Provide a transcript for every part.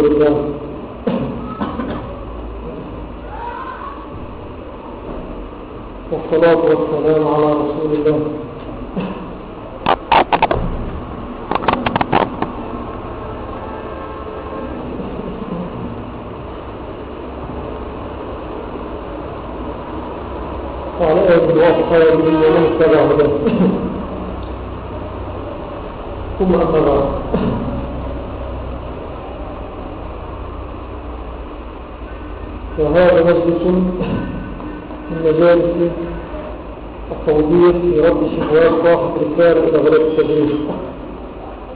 الله والحمد لله والصلاة والسلام على رسول الله وعلى آله وأصحابه ومن اتبع هداه ثم أما بعد وهذا مجلس من مجالس التوضيح في رد شهوات صاحب رسالة إلى بلد التدريس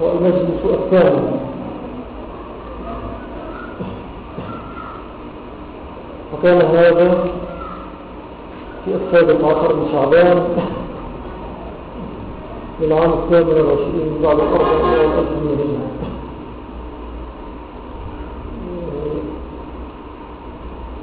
والمجلس الثاني. وكان هذا في السادس عشر من شعبان للعام الثامن والعشرين بعد الأربع والألف المدينة صلي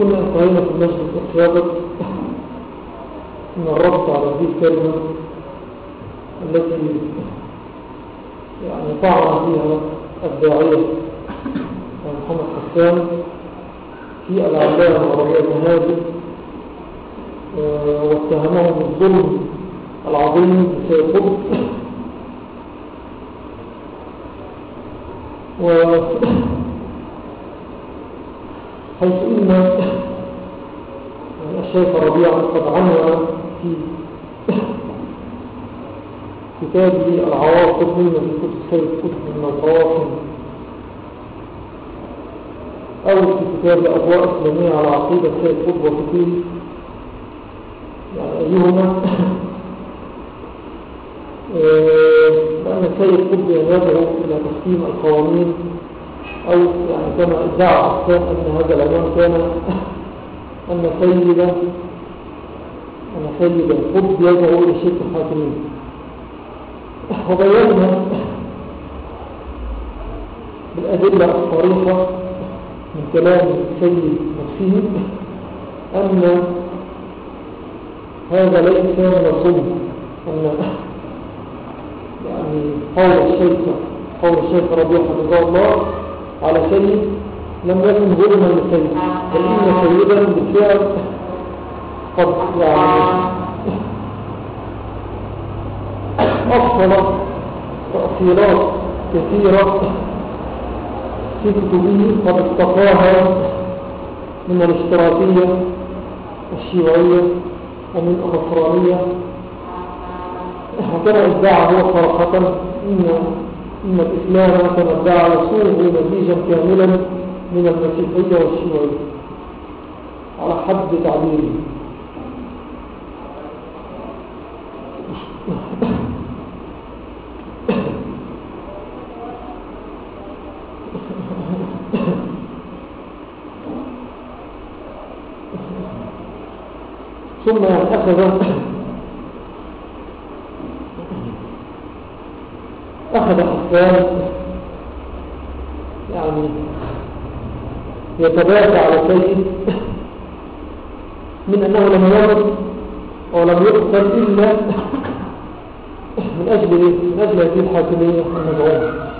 وكنا انتهينا في المجلس السابق من الربط على هذه الكلمة التي يعني طعن فيها الداعية محمد حسان في العلامة العربية المهاجر واتهمهم بالظلم العظيم سيقض و حيث إن الشيخ ربيع قد عنوى في كتابه العواصف من في كتب سيد كتب من أو في كتاب أضواء إسلامية على عقيدة سيد قطب وكتير يعني أيهما؟ لأن سيد قطب يدعو إلى تحكيم القوانين أو يعني كما ادعى أن هذا العنوان كان أن سيد أن سيد القطب يدعو إلى شرك الحاكمين وبينا بالأدلة الصريحة من كلام السيد نفسه أن هذا ليس من الظلم أن يعني قول الشيخ قول الشيخ ربيع حفظه الله على سيد لم يكن ظلما لسيد بل إن سيدا بالفعل قد يعني أفصل تأثيرات كثيرة في كتبه قد استقاها من الاشتراكية الشيوعية ومن النصرانية وكما ادعى هو صراحة إن, إن الإسلام كما ادعى يصوغ نتيجا كاملا. من المسيحية والشيوعية على حد تعبيره. ثم أخذ أخذ حسان يعني يتبادى على سيد من أنه لم يرد ولم يقتل إلا من أجل من أجل هذه الحاكمية المدعومة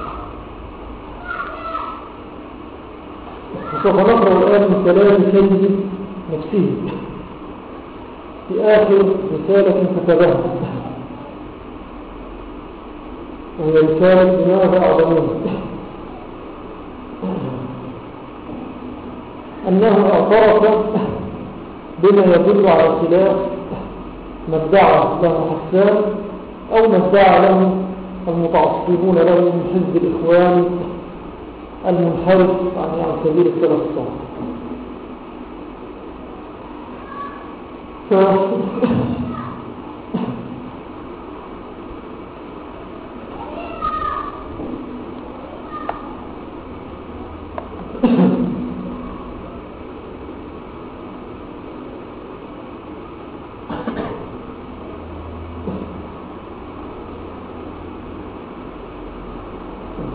وسوف نقرأ الآن من كلام سيد نفسه في آخر رسالة كتبها وهي رسالة لماذا أعظمون أنه أعترف بما يدل على خلاف ما ادعى له حسان أو ما ادعى له المتعصبون له من حزب الإخوان المنحرف عن سبيل السلف الصالح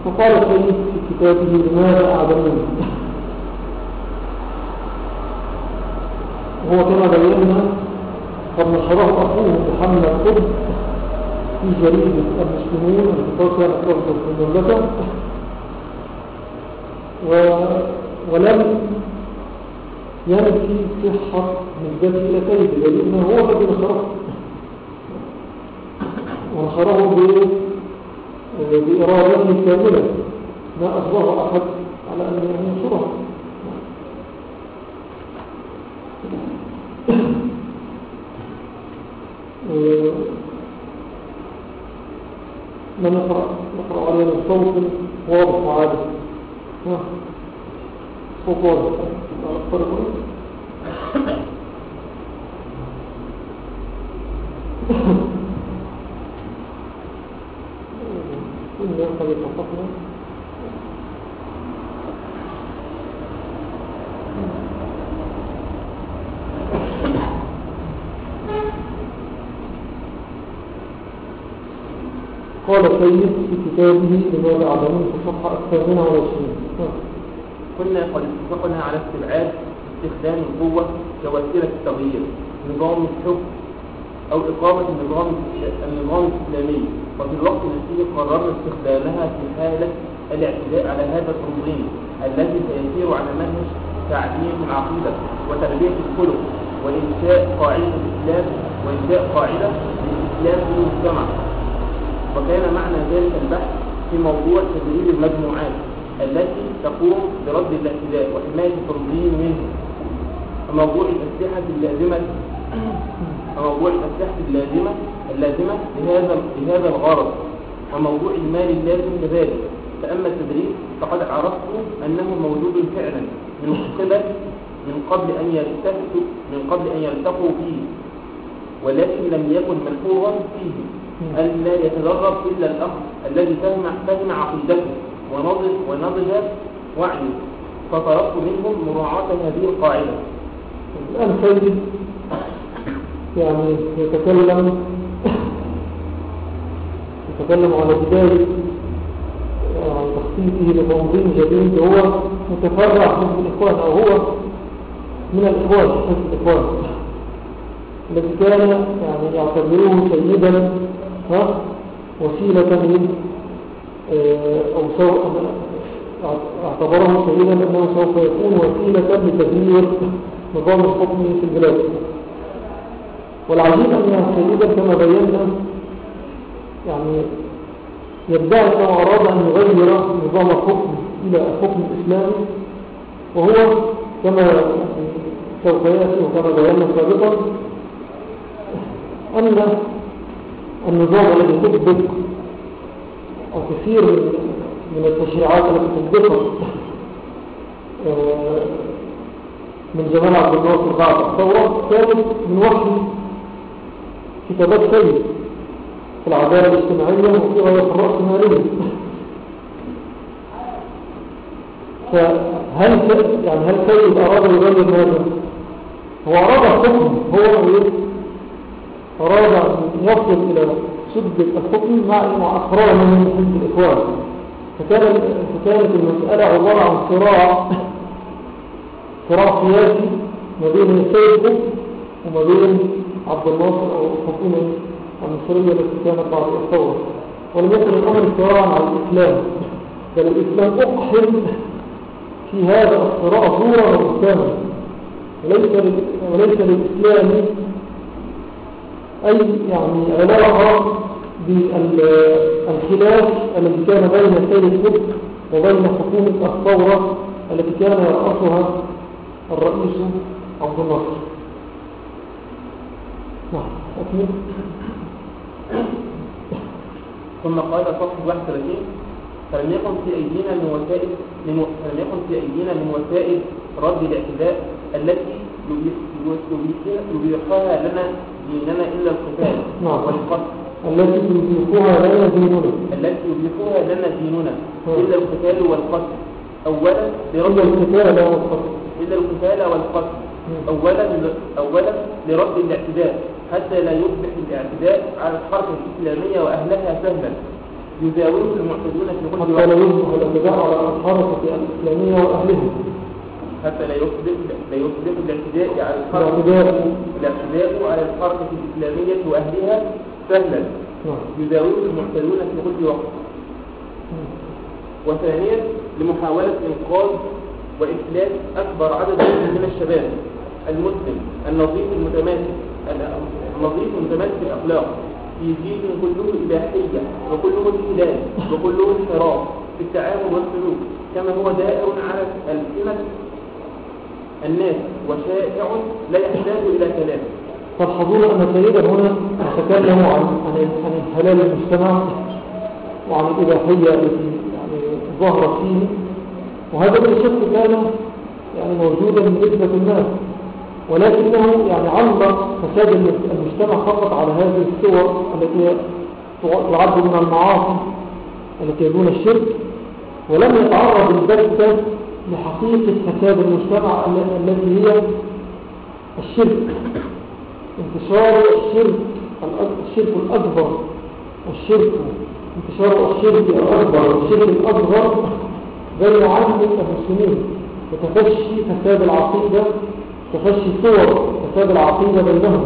فقال السيد كتابه لماذا أعدمون هو كما بينا قد نشره أخوه محمد قد في جريدة المسلمون تربط في المملكة ولم ينفي صحة نسبته إلى كيد لأنه هو الذي نشره ونشره بإرادته كاملة ما أصبح أحد على أن ينصره. من نقرأ؟ نقرأ علينا الصوت. واضح وعادة صوت واضح. أكثر إن قد قال سيد في كتابه لماذا أعلمون في الصفحة الثامنة والعشرين كنا قد اتفقنا على استبعاد استخدام القوة كوسيلة التغيير نظام الحكم أو إقامة النظام النظام الإسلامي. وفي الوقت نفسه قررنا استخدامها في حالة الاعتداء على هذا التنظيم الذي سيسير على منهج تعليم العقيدة وتربية الخلق وإنشاء قاعدة الإسلام وإنشاء قاعدة للإسلام في المجتمع. وكان معنى ذلك البحث في موضوع تدريب المجموعات التي تقوم برد الاعتداء وحماية التنظيم منه. وموضوع الأسلحة اللازمة وموضوع الأسلحة اللازمة اللازمة لهذا لهذا الغرض. وموضوع المال اللازم لذلك فأما التدريب فقد عرفت أنه موجود فعلا من قبل من قبل أن يلتفتوا من قبل أن يلتقوا فيه ولكن لم يكن ملحوظا فيه. أن لا يتدرب إلا الأخ الذي فهم فهم عقيدته ونضج ونضج وعيه. فطلبت منهم مراعاة هذه القاعدة. الآن سيد يعني يتكلم يتكلم على بداية عن تخطيطه لتنظيم جديد. هو متفرع من الإخوان أو هو من الإخوان حزب الإخوان الذي كان يعني يعتبروه سيدا ها؟ وسيلة من آه، أو سوء اعتبره سيدا أنه سوف يكون وسيلة لتغيير نظام الحكم في البلاد. والعجيب أن سيدا كما بينا يعني يدعي أنه أراد أن يغير نظام الحكم إلى الحكم الإسلامي وهو كما سوف يأتي وكما بينا سابقا أن النظام الذي تثبت أو كثير من التشريعات التي تثبتها آه، من جمال عبد الناصر بعد الثورة كانت من وحي كتابات سيد في العدالة الاجتماعية وفي غاية الرأسمالية فهل يعني هل سيد أراد يغير هذا؟ هو أراد الحكم هو أراد يصل إلى شدة الحكم مع أخرى من حزب الإخوان. فكان فكانت المسألة عبارة عن صراع صراع سياسي ما بين السيد وما بين عبد الناصر أو الحكومة المصرية التي كانت بعد الثورة. ولم يكن الأمر صراعا على الإسلام بل الإسلام أقحم في هذا الصراع صورة وليس, وليس للإسلام أي يعني علاقة بالخلاف الذي كان بين سيد القدس وبين حكومة الثورة التي كان يرأسها الرئيس عبد الناصر. نعم أكمل. ثم قال صفحة 31 فلم يكن في أيدينا من وسائل من فلم يكن في أيدينا من وسائل رد الاعتداء التي يبيح- يبيح- يبيحها لنا ديننا إلا القتال نعم. والقتل التي يضيفها لنا ديننا التي يبيحها لنا ديننا نعم. إلا القتال والقتل أولا لرد القتال والقتل إلا القتال والقتل نعم. أولا أولا لرد الاعتداء. حتى لا يصبح الاعتداء على الحركة الإسلامية وأهلها سهلا. يزاوله المعتدون في كل حتى وقت. لا يصبح الاعتداء على الحركة الإسلامية وأهلها. حتى لا يصبح لا يصبح الاعتداء على الحركة الاعتداء على الحركة الإسلامية وأهلها سهلا. نعم. يزاوله المعتدون في كل وقت. وثانيا لمحاولة إنقاذ وإفلاس أكبر عدد من الشباب. المسلم النظيف المتماسك النظيف المتماسك الأخلاق. في جيل كله إباحية وكله انحلال وكله انحراف في التعامل والسلوك. كما هو دائر على ألسنة الناس وشائع لا يحتاج إلى كلام. تلحظون أن سيدا هنا يتكلم عن عن انحلال المجتمع وعن الإباحية التي يعني ظهرت فيه. وهذا بلا شك كان يعني موجودا بنسبة ما ولكنه يعني علق فساد المجتمع فقط على هذه الصور التي تعد من المعاصي التي دون الشرك. ولم يتعرض البتة لحقيقة فساد المجتمع ال- التي هي الشرك. انتشار الشرك الشرك الأكبر الشرك انتشار الشرك الأكبر والشرك الأصغر بين عامة المسلمين. وتفشي فساد العقيدة تفشي صور فساد العقيدة بينهم.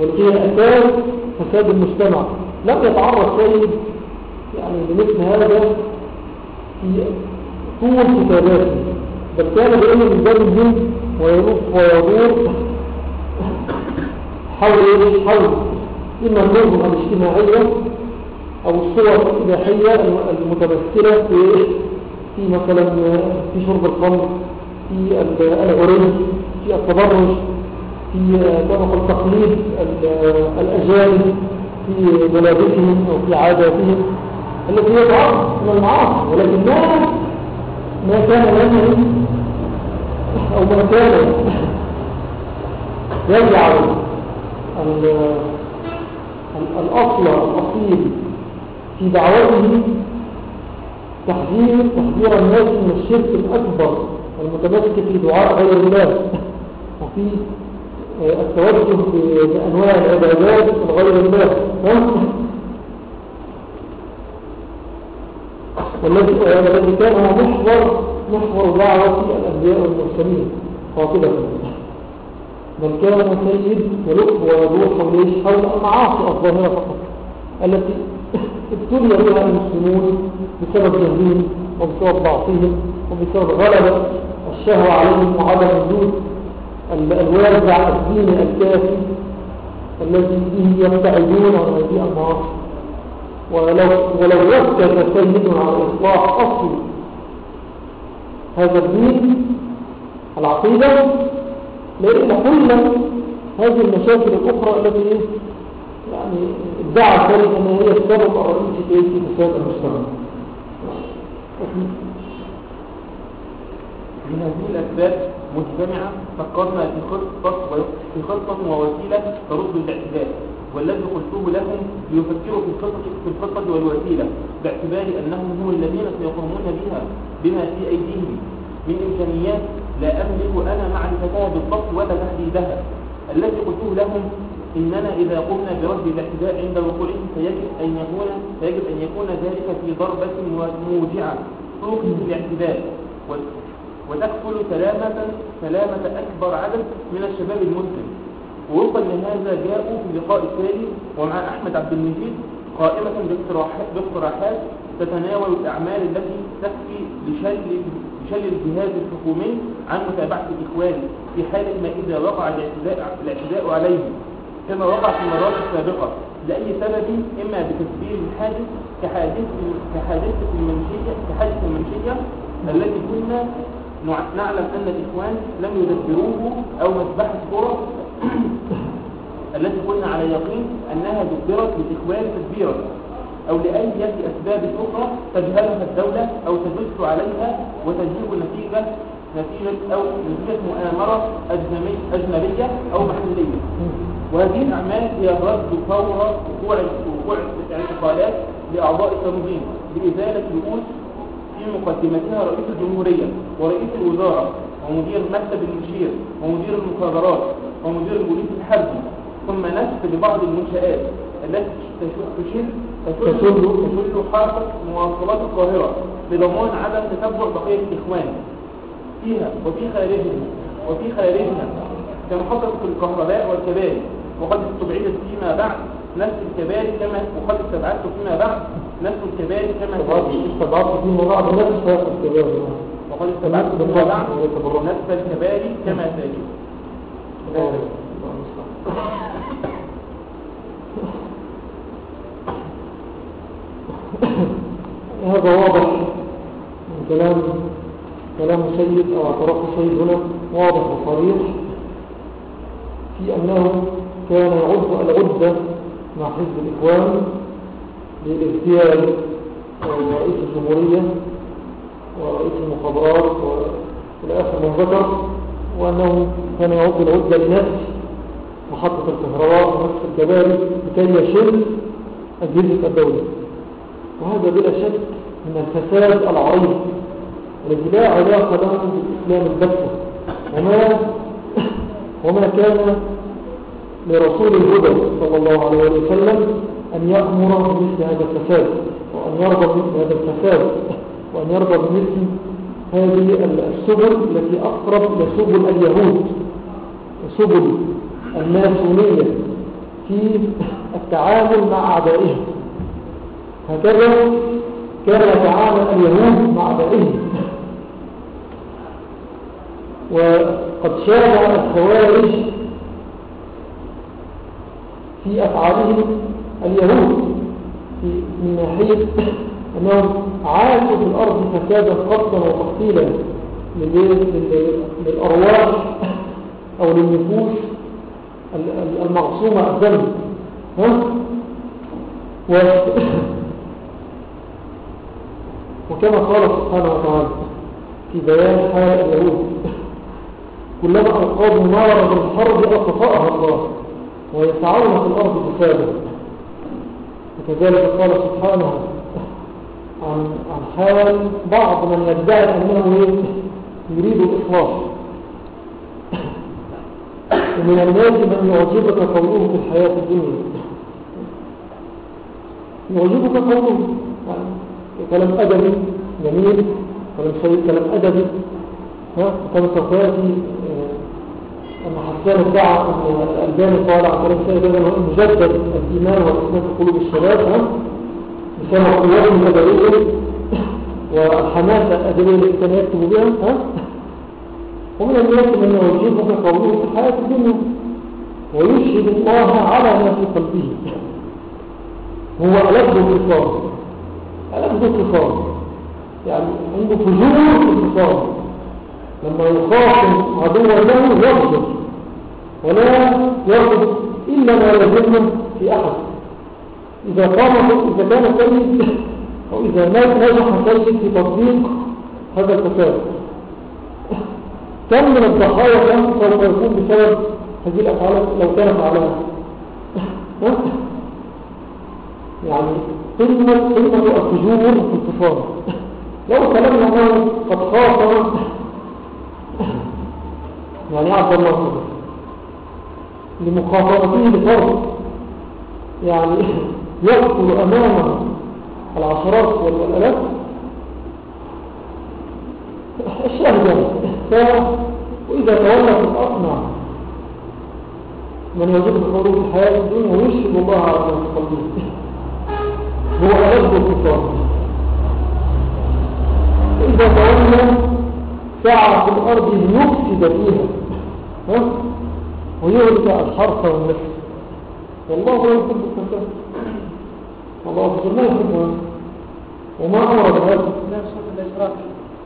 والتي أساس فساد المجتمع. لم يتعرض سيد يعني لمثل هذا في طول كتاباته كان بأنه يدرج ويروح ويدور حول إيه؟ حول إما النظم الاجتماعية أو الصور الإباحية المتمثلة في إيه؟ في مثلا في شرب الخمر في العري في التبرج في طبق التقليد ال- الأجانب في ملابسهم أو في عاداتهم التي هي من المعاصي ولكن ما كان لنا أو ما كان يجعل ال- ال- الأصل الأصيل في دعوته تحذير تحذير الناس من الشرك الأكبر المتمسك في دعاء غير الله. وفي آه، التوجه بأنواع العبادات غير الله ها؟ والذي والذي كان هو محور محور دعوة الأنبياء والمرسلين قاطبة بل كان سيد ولق ويدور حول إيش؟ حول المعاصي الظاهرة فقط التي ابتلي بها المسلمون بسبب جهلهم وبسبب ضعفهم وبسبب غلبة الشهوة عليهم وعدم وجود ال- الوازع الديني الكافي الذي به يبتعدون عن هذه المعاصي ولو ولو ركز سيدنا على إصلاح أصل هذا الدين العقيدة لكل هذه المشاكل الأخرى التي يعني ادعى سيد أن هي السبب الرئيسي في فساد المجتمع من هذه الأسباب مجتمعة فكرنا في خطة ووسيلة ترد الاعتداء والذي قلته لهم ليفكروا في الخطة في الخطة والوسيلة باعتبار أنهم هم الذين سيقومون بها بما في أيديهم. من إمكانيات لا أملك أنا معرفتها بالضبط ولا تحديدها الذي قلته لهم إننا إذا قمنا برد الاعتداء عند وقوعه فيجب أن يكون فيجب أن يكون ذلك في ضربة موجعة. توقف الاعتداء. وتكفل سلامة سلامة أكبر عدد من الشباب المسلم. ووفقا لهذا جاءوا في اللقاء التالي ومع أحمد عبد المجيد قائمة باقتراحات, تتناول الأعمال التي تكفي لشل, لشل الجهاز الحكومي عن متابعة الإخوان في حالة ما إذا وقع الاعتداء, عليهم كما وقع في المرات السابقة لأي سبب إما بتسبيل الحادث كحادث كحادثة المنشية كحادثة المنشية التي كنا نع- نعلم أن الإخوان لم يدبروه أو مذبحة الكرة التي كنا على يقين أنها دبرت للإخوان تدبيرا أو لأي أسباب أخرى تجهلها الدولة أو تدس عليها وتجيب نتيجة نتيجة أو نتيجة مؤامرة أجنبي- أجنبية أو محلية. وهذه الأعمال هي رد فور وقوع وقوع الاعتقالات لأعضاء التنظيم بإزالة رؤوس في مقدمتها رئيس الجمهورية ورئيس الوزارة ومدير مكتب المشير ومدير المخابرات ومدير البوليس الحربي. ثم نسف لبعض المنشآت التي تشل تشل تشل. حركة مواصلات القاهرة لضمان عدم تتبع بقية الإخوان فيها وفي خارجها وفي خارجها كما حصل في الكهرباء والكباري وقد استبعدت فيما بعد نفس الكباري كما وقد استبعدت فيما بعد نفس الكباري كما. استبعدت فيما بعد نفس هذا الكبار وقد استبعدت فيما بعد نفس الكباري كما سيأتي. هذا واضح من كلام كلام سيد أو اعتراف سيد هنا واضح وصريح في أنه كان يعد العدة مع حزب الإخوان للاغتيال رئيس الجمهورية ورئيس المخابرات وإلى آخر ما ذكر وأنه كان يعد العدة لنفس محطة الكهرباء ونفس الكباري لكي يشل أجهزة الدولة وهذا بلا شك من الفساد العريض الذي لا علاقة له بالإسلام البتة وما وما كان لرسول الهدى صلى الله عليه وسلم أن يأمر بمثل هذا الفساد وأن يرضى بمثل هذا الفساد وأن يرضى بمثل هذه السبل التي أقرب إلى سبل اليهود سبل الماسونية في التعامل مع أعدائهم. هكذا كان يتعامل اليهود مع أعدائهم وقد شابه الخوارج في أفعالهم اليهود في من ناحية أنهم عاشوا في الأرض فسادا قتلا وتقتيلا لل- لل- للأرواح أو للنفوس ال- ال- المعصومة الذنب ها؟ وكما قال سبحانه وتعالى في بيان حال اليهود كلما أوقادوا نارا بالحرب أطفأها الله ويسعون في الأرض فسادا وكذلك قال سبحانه عن, حال بعض من يدعي أنه يريد الإصلاح ومن الناس من يعجبك قوله في الحياة الدنيا. يعجبك قوله يعني كلام أدبي جميل كلام سيد كلام أدبي. ها كان سوف يأتي أن حسان أن الألباني قال عن كلام سيد أنه مجدد الإيمان والإسلام في قلوب الشباب ها. بسبب قوتهم الأدبية والحماسة الأدبية التي كان يكتب بها ها. ومن الناس من يعجبك قوله في الحياة الدنيا ويشهد الله على ما في قلبه. هو ألد الخصام ألد الخصام يعني عنده فجور الخصام لما يخاصم عدوا له يغضب ولا يغضب إلا ما يظلم في أحد. إذا قام إذا كان سيد أو إذا نجح سيد في تطبيق هذا الفساد. كم من الضحايا كان سوف يكون بسبب هذه الأفعال؟ لو كان فعلها يعني قمة قمة الفجور في الكفار. لو كلمنا أنه قد خاصم يعني عبد الله صدر لمخاطرته لفرض يعني يقتل أمامه العشرات والآلاف. الشاهد وإذا تولى في من يجب الخروج في الحياة الدنيا ويشهد الله على قلبه هو ألد الكفار. وإذا تولى سعى في الأرض ليفسد فيها ها؟ ويهلك والنفس. والله لا يحب الفساد. الله أكبر لا وما أمر بهذا لا صوت الإسراف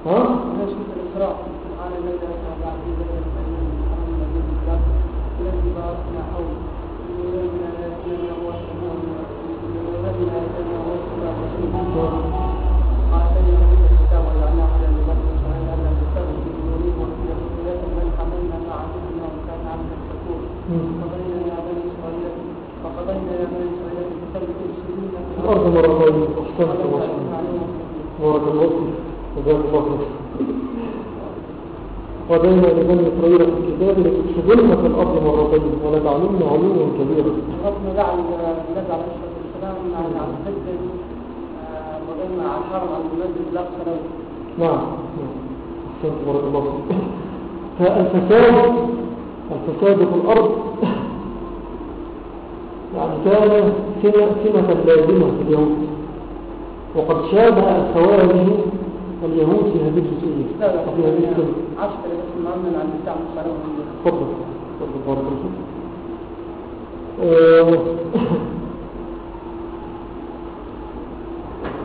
ها؟ لا صوت الإسراف قال لنا بعد ذلك أن محمد بن الكعب الذي باركنا حوله إلينا يأتينا وسلام إلينا يأتينا وسلام قال لنا من الكتاب وجعلنا على لبنى وجعلنا على الكتاب في دونه وفي رسولة من حملنا مع عبدنا وكان عبدا شكورا فقضينا يا بني إسرائيل فقضينا يا بني إسرائيل في كتاب تفسدون في الأرض مرتين أحسنت ما شاء الله بارك الله فيك جزاك الله خير ودينا لبني إسرائيل في الكتاب لتفسدن في الأرض مرتين ولتعلمن علوا كبيرا ربنا جعل النبي عليه الصلاة والسلام مع الحجه وقلنا على الحرم ان المسجد الأقصى. له نعم نعم. أحسنت بارك الله فيك. فالفساد الفساد في الأرض يعني كان سنة لازمة في اليهود وقد شابه الخوارج اليهود في هذه الجزئية لا لا في هذه السنة عشر بس المؤمن عن البتاع مش عليهم تفضل. تفضل بارك آه،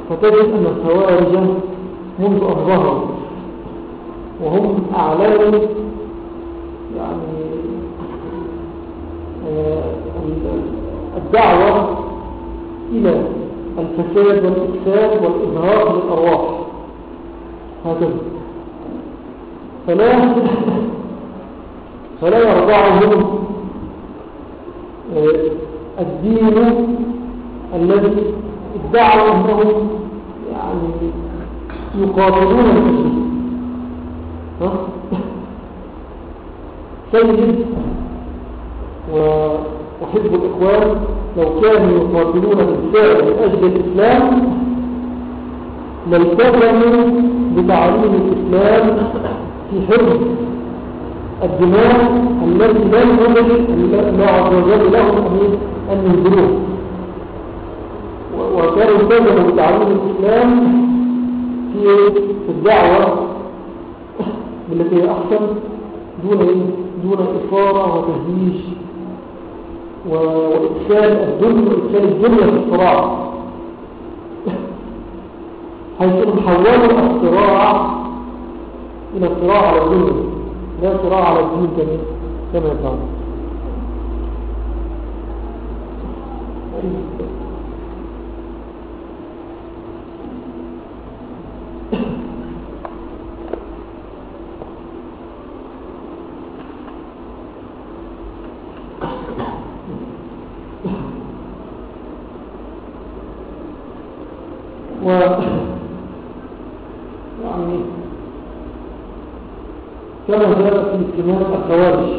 فتجد أن الخوارج منذ أن ظهروا وهم أعلنوا يعني آه، الدعوة إلى الفساد والإفساد والإظهار للأرواح. هكذا فلا فلا يرضعهم آه، الدين الذي ادعوا أنهم يعني يقاتلون المسلمين؟ سيد وحزب الإخوان لو كانوا يقاتلون بالفعل من أجل الإسلام لالتزموا بتعليم الإسلام في حفظ الدماء التي لم يملك الله عز وجل لهم أن- ينزلوه و- وكانوا التزموا بتعليم الإسلام في الدعوة بالتي هي أحسن دون إيه؟ دون إثارة وتهييج و- وإدخال الدنيا وإدخال الدنيا في الصراع حيث حولوا الصراع إلى صراع على الدنيا لا صراع على الدين كما كما يفعل و يعني كما اجتماع الخوارج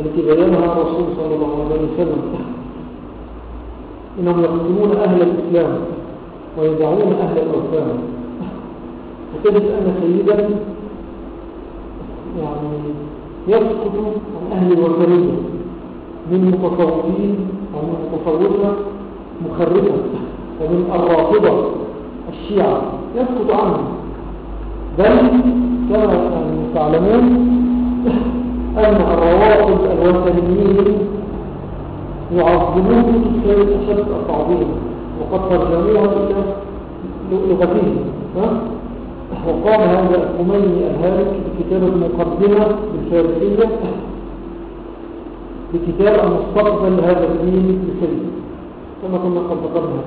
التي بينها الرسول صلى الله عليه وسلم. إنهم يقتلون أهل الإسلام ويدعون أهل الأوثان. وتجد أن سيدا يعني يسقط عن أهل الوثنية من متصوفين من متصوفه مخرفه ومن الرافضة الشيعة. يسقط عنهم. بل كما تعلمون أن الروافض الوثنيين يعظمون إسلام أشد التعظيم وقد ترجموها إلى لغتهم؟ وقام هذا الخميني الهالك بكتابة مقدمة بالفارسية بكتاب المستقبل هذا الدين بسلم كما كنا قد ذكرنا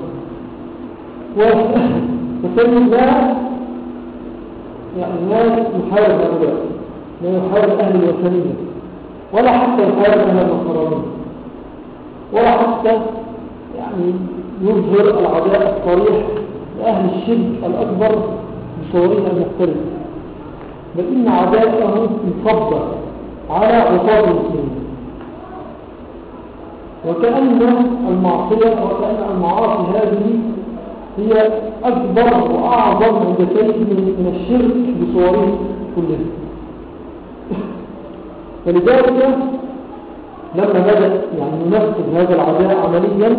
وتسلم لا يعني لا يحارب هؤلاء لا يحارب أهل الوثنية ولا حتى يحارب أهل النصرانية ولا حتى يعني يظهر العداء الصريح لأهل الشرك الأكبر بصورها المختلفة بل إن عداءه انصب على عصاب المسلمين. وكأن المعصية وكأن المعاصي هذه هي أكبر وأعظم عدتين من الشرك بصوره كلها. فلذلك لما بدأ يعني ينفذ هذا العداء عمليا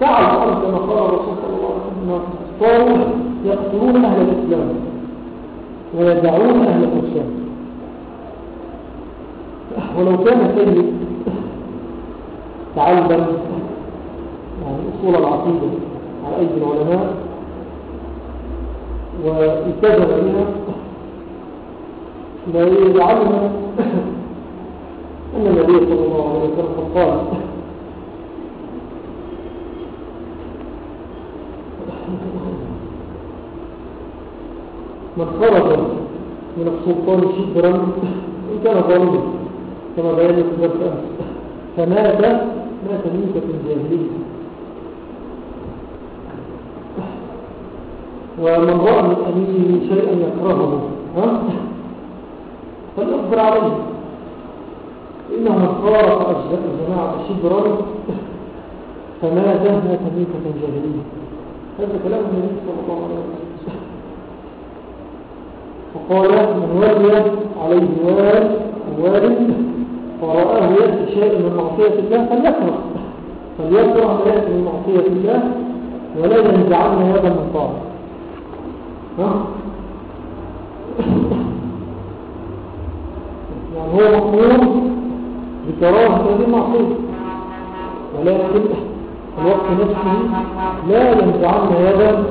فعل الأرض كما قال الرسول صلى الله عليه وسلم صاروا يقتلون أهل الإسلام ويدعون أهل الإسلام. ولو كان سيد تعلم يعني أصول العقيدة. على أيدي العلماء والتزم بها ليعلم أن النبي صلى الله عليه وسلم قال من خرج من السلطان شبرا إن كان ظالما كما بيان أمس فمات مات موتة جاهلية. ومن رأى من أميره شيئا يكرهه فليصبر عليه. إنه من خارق الجماعة شبرا فمات مات موتة جاهلية هذا كلام النبي صلى الله عليه وسلم. وقال من ولي عليه وال وارد فرآه يأتي شيء من معصية الله فليكره. فليكره ما يأتي من معصية الله ولا ينزعن هذا من؟ يعني هو مأمور بكراهة هذه المعصية ولكن الوقت نفسه لا ينزعن هذا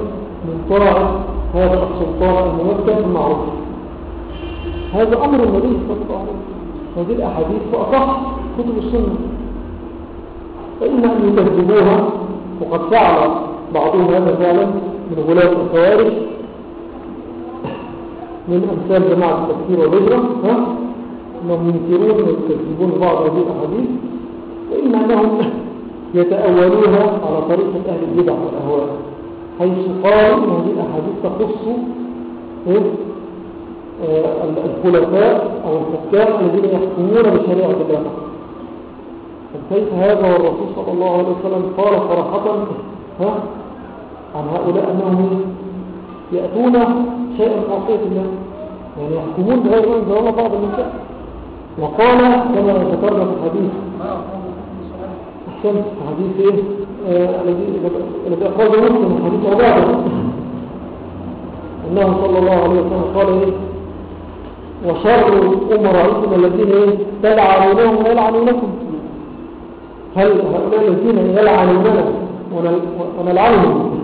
من طاعة هذا السلطان الممثل المعروف هذا أمر النبي صلى الله عليه وسلم هذه الأحاديث وأصح كتب السنة فإما أن يكذبوها وقد فعل بعضهم هذا فعلا من غلاة الخوارج من أمثال جماعة التكفير والهجرة؟ أنهم ينكرون ويكذبون بعض هذه الأحاديث وإما أنهم يتأولوها على طريقة أهل البدع والأهواء حيث قالوا أن هذه الأحاديث تخص إيه؟ الخلفاء أو الحكام الذين يحكمون بشريعة الله فكيف هذا والرسول صلى الله عليه وسلم قال صراحة عن هؤلاء أنهم يأتون شيئا من معصية الله يعني يحكمون بغير ما أنزل الله بعض النساء. وقال كما ذكرنا في الحديث أحسنت حديث إيه؟ الذي أخرجه مسلم حديث عبادة أنه صلى الله عليه وسلم قال إيه؟ وشر أمرائكم الذين إيه؟ تلعنونهم ويلعنونكم. هل هؤلاء الذين يلعنوننا ونلعنهم؟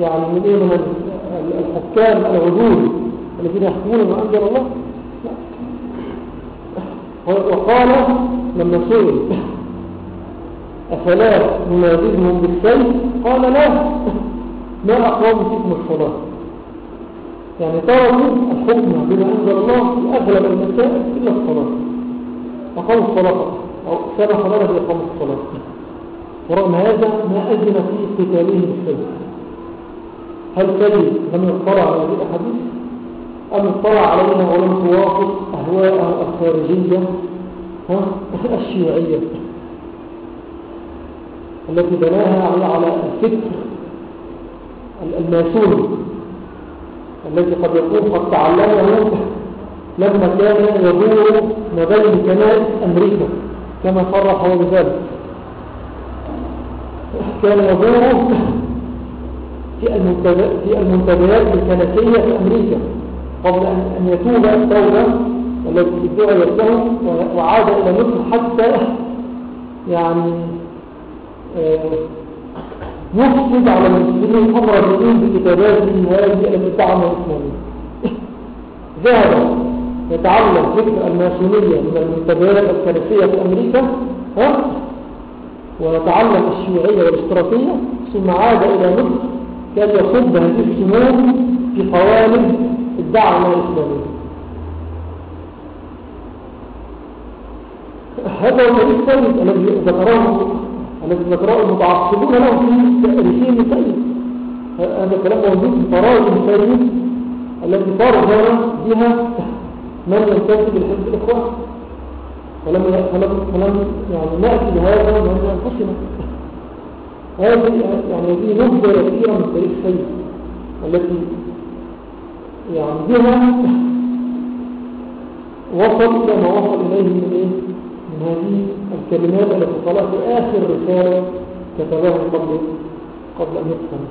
يعني من إيه؟ من الحكام العدول الذين يحكمون ما أنزل الله؟ وقال لما سئل أفلا نناديهم بالسيف؟ قال لا. ما أقوم فيكم الصلاة؟ يعني تركوا الحكم بما أنزل الله في أغلب المسائل إلا الصلاة. أقاموا الصلاة. أو سبح لنا بإقامة الصلاة. ورغم هذا ما أذن في قتالهم بالسيف هل سيد لم يطلع على هذه الأحاديث؟ أم اطلع عليها ولم توافق أهواءه الخارجية؟ ها؟ الشيوعية التي بناها على الفكر الماسوني الذي قد يكون قد تعلمه لما كان يدور ما بين كنائس أمريكا كما صرح هو بذلك. كان يدور في المنتديات الكنسية في أمريكا قبل أن يتوب التوبة التي ادعيت له وعاد إلى مصر حتى يعني يفسد على المسلمين أمر الدين بكتاباته هذه المدعمة الإسلامية ذهب يتعلم فكر الماسونية من المنتديات الكنسية في أمريكا ها؟ ويتعلم الشيوعية والاشتراكية ثم عاد إلى مصر كان يصب هذه السموم في قوالب الدعوة الإسلامية هذا هو السيد الذي ذكره الذي ذكره المتعصبون له في تأريخين السيد هذا كلام موجود في تراجم السيد التي ترجم بها من ينتسب لحزب الإخوان. فلم فلم يعني نأتي بهذا من أنفسنا. هذه يعني هذه نبذة يسيرة من تاريخ السيد التي يعني بها وصل إلى ما وصل إليه من إيه؟ من هذه الكلمات التي طلعت في آخر رسالة كتبها قبل قبل أن يدخل.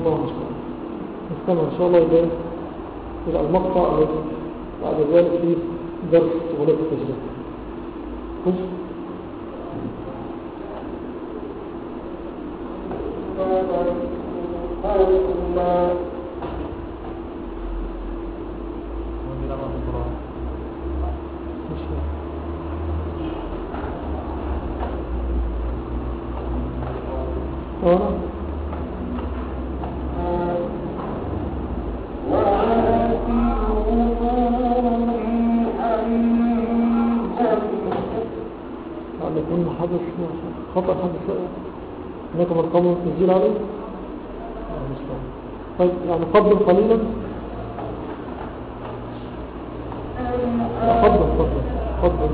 الله المستعان نستمع إن شاء الله إلى إلى المقطع الذي بعد ذلك في درس ولاة التجربة Oh. يستطيعون عليه طيب يعني قبل قليلا فضل فضل فضل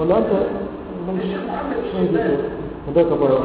ولا أنت مش مش هيدي كده هداك بقى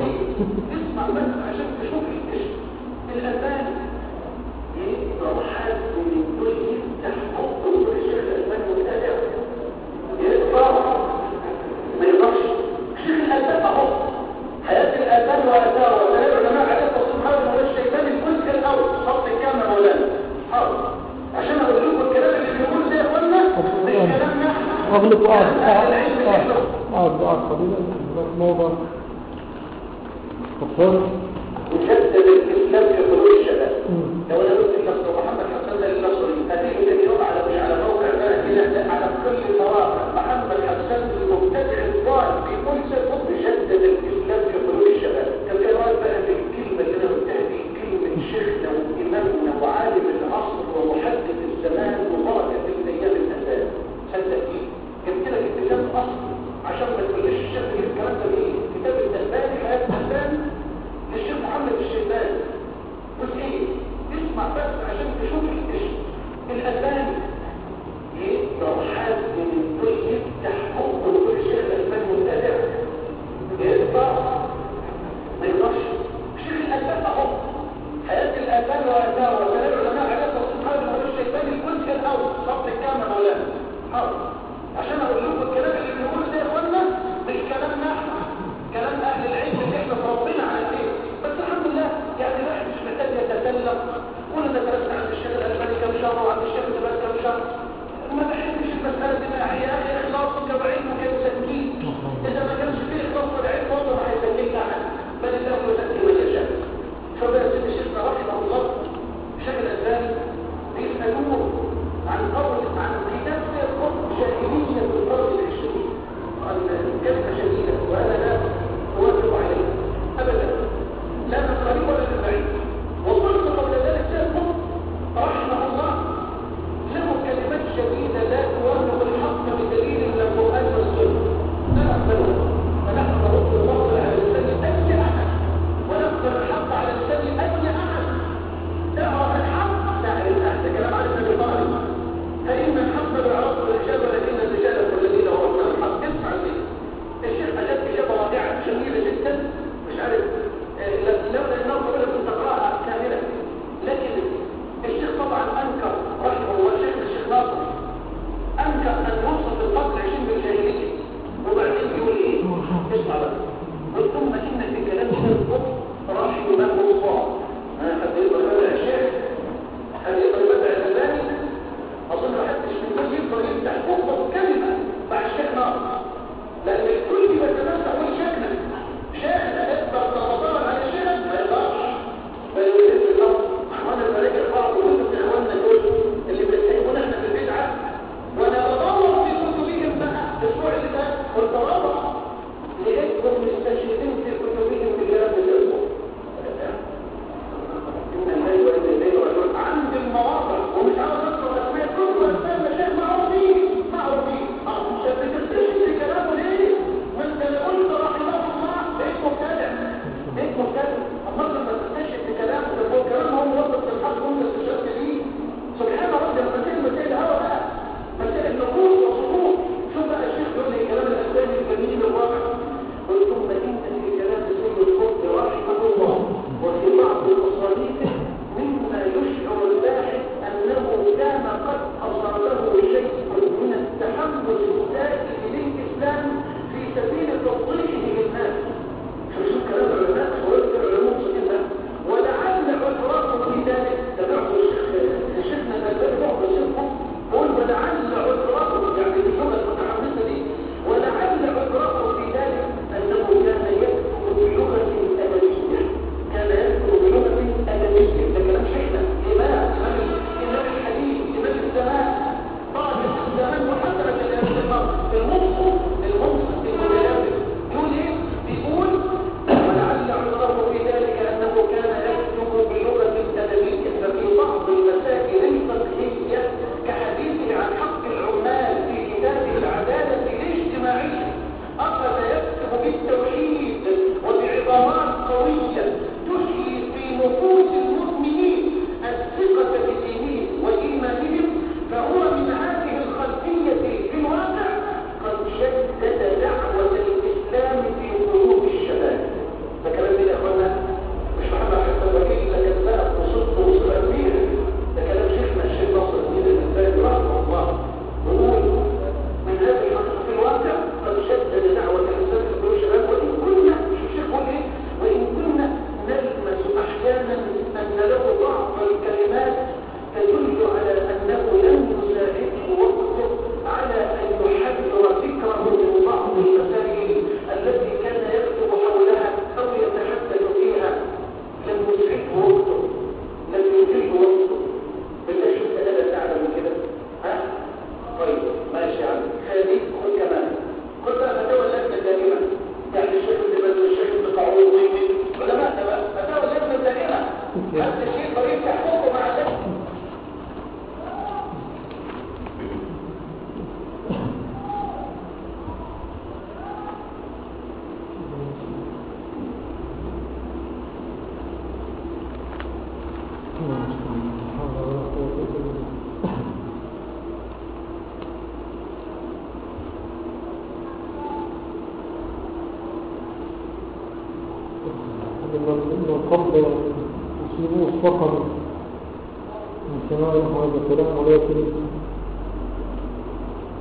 سماع هذا الكلام ولكن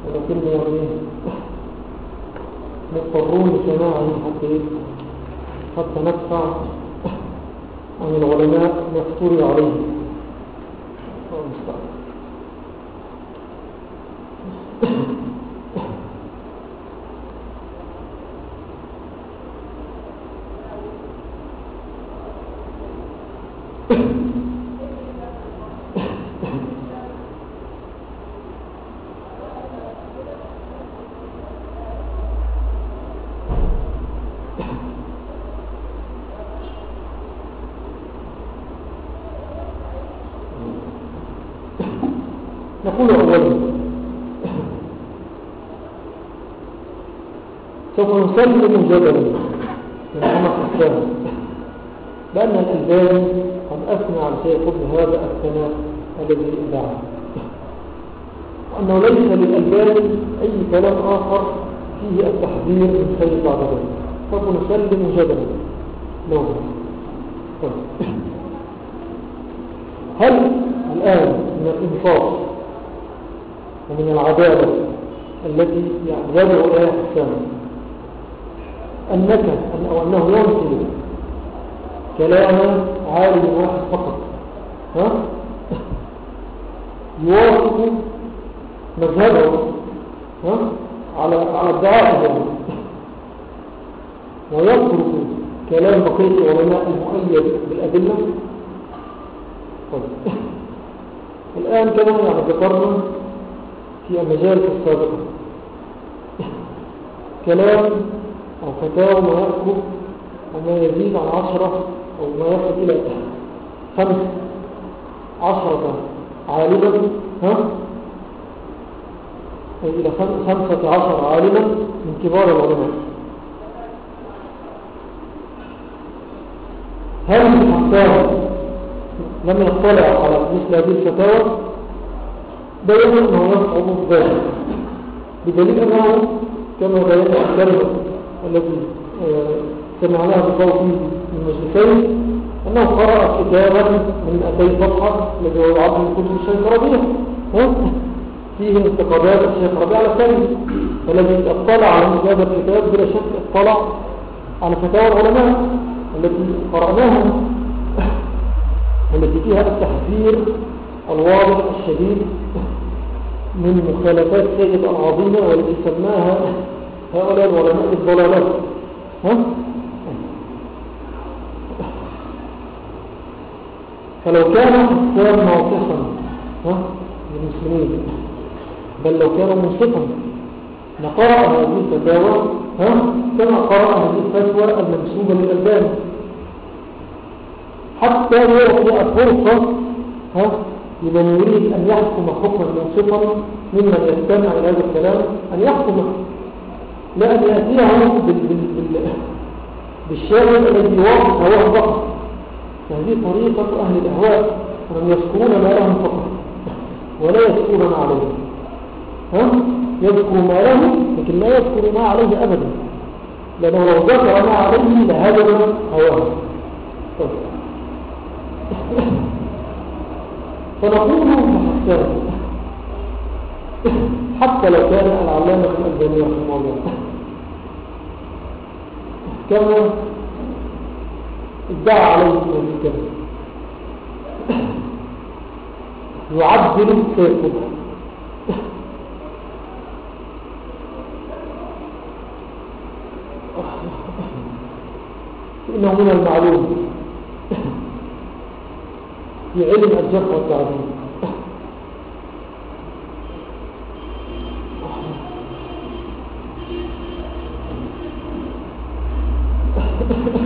ولكن يعني مضطرون لسماعه حتى؟ حتى ندفع عن العلماء ما افتري عليه الله المستعان نقول أولا سوف نسلم جدلا حمق الإسلام لأن الألباني قد أثنى على شيخ ابن هذا الثناء الذي ادعى وأنه ليس للألباني أي كلام آخر فيه التحذير من شيء بعد ذلك. سوف نسلم جدلا طيب. هل الآن من الإنصاف ومن العدالة التي يدعو إليها حسان أنك أو أنه ينصر كلام عالم واحد فقط. ها؟ يوافق مذهبه ها؟ على على الدعاء يعني. ويترك كلام بقية العلماء المؤيد بالأدلة. طيب. الآن كما يعني ذكرنا في المجالس السابقة. كلام أو فتاوى ما يأخذ وما يزيد عن عشرة أو ما يصل إلى خمس عشرة عالما ها؟ أو إلى خمسة عشر عالما من كبار العلماء. هل الحسان لم يطلع على مثل هذه الفتاوى؟ بين أنه يصعب ذلك بدليل أنه كما بين الكلمة التي سمعناها بصوته من مجلسين أنه قرأ كتابا من أتي صفحة الذي هو العبد من كتب الشيخ ربيع. فيه انتقادات الشيخ ربيع على الثاني فالذي اطلع على هذا الكتاب بلا شك اطلع على فتاوى العلماء التي قرأناها والتي فيها التحذير الواضح الشديد من مخالفات سيدة العظيمة والتي سماها هؤلاء العلماء الضلالات ها؟ فلو كان حسان موقفا؟ للمسلمين بل لو كان منصفا لقرأ هذه الفتاوى؟ كما قرأ هذه الفتوى المنسوبة للألبان حتى يعطي فرصة ها؟ لمن يريد أن يحكم حكما منصفا ممن يستمع إلى هذا الكلام أن يحكم لا أن يأتيه بال بال بال بالشاهد الذي يوافق هواه فقط. هذه طريقة أهل الأهواء أنهم يذكرون ما لهم فقط. ولا يذكرون عليه ها؟ يذكر ما له لكن لا يذكر ما عليه أبدا. لأنه لو ذكر ما عليه لهدم هواه. طيب. فنقول حتى لو كان العلامة الألبانية رحمه الله. كما ادعى عليه في الكلام يعدل سيقول إنه من المعلوم. في علم الجرح والتعديل. Thank you.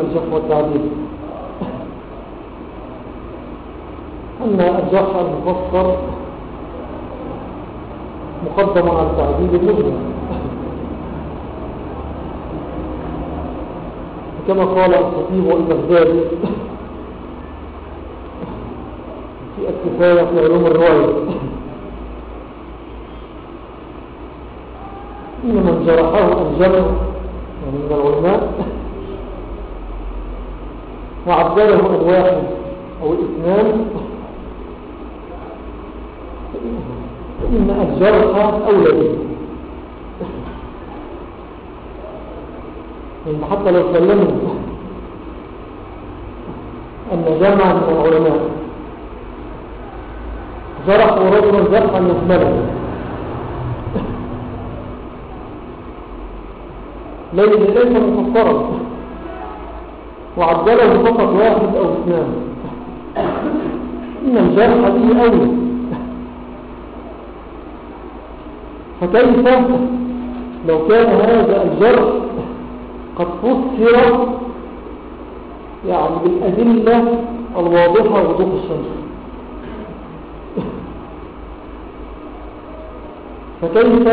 الجرح والتعديل أن الجرح المفسر مقدم على التعديل المجمل. كما قال الخطيب والبغدادي في الكفاية في علوم الرواية. إن من جرحه الجمع يعني من العلماء. وعبدله الواحد أو الاثنان فإن الجرح أولى به. يعني حتى لو سلموا أن جمع من العلماء. جرحوا رجلا جرحا مكملا ليس ليس مفكرا وعدله فقط واحد أو اثنان. إن الجرح به أولى فكيف لو كان هذا الجرح قد فسر يعني بالأدلة الواضحة وضوح الشمس؟ فكيف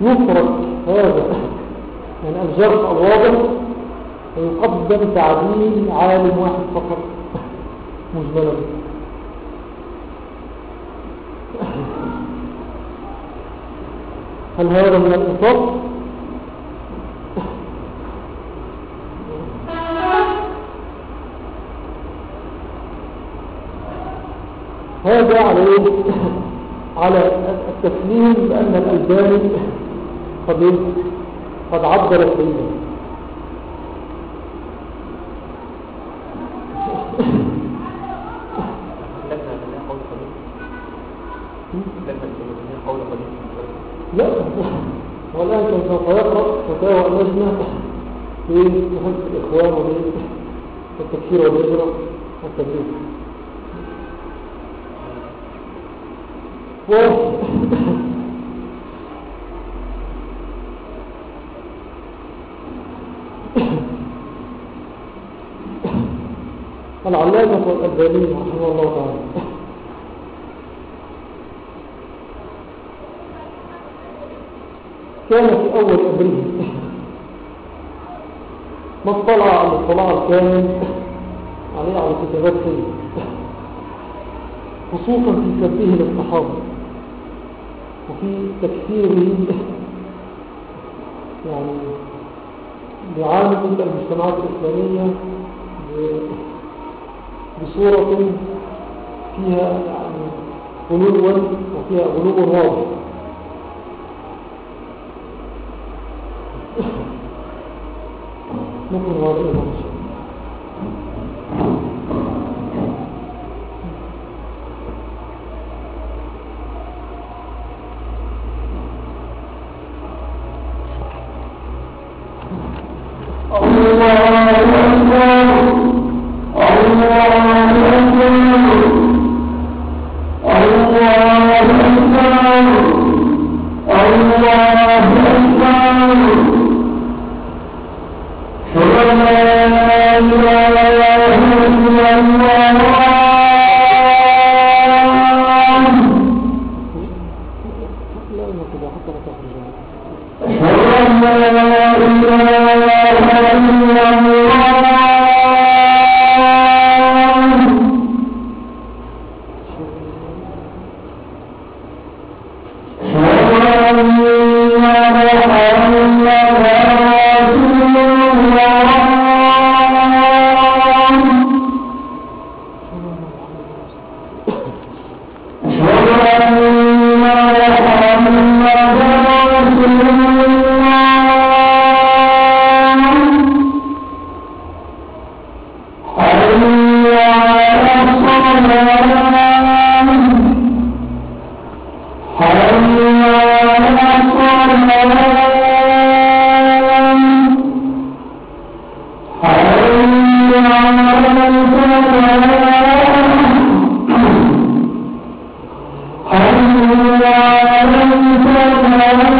يفرق هذا يعني الجرح الواضح ويقدم تعديل عالم واحد فقط مجملا هل هذا من الإنصاف؟ هذا على إيه؟ على التسليم بأن الألباني قد؟ قد عبر السيدة لكن هذا قول قديم لكن هذا قول قديم لا هو الآن كان سوف يقرأ اللجنة في محبة الإخوان وفي التكفير والهجرة والتبليغ و العلامة الألباني رحمه الله تعالى. كان في أول أمره ما اطلع على الاطلاع الكامل عليه على كتابات سيد خصوصا في سبه للصحابة. وفي تكثيره يعني بعامة المجتمعات الإسلامية بصورة فيها يعني غلوا وفيها غلو واضح. ممكن نوريه طيب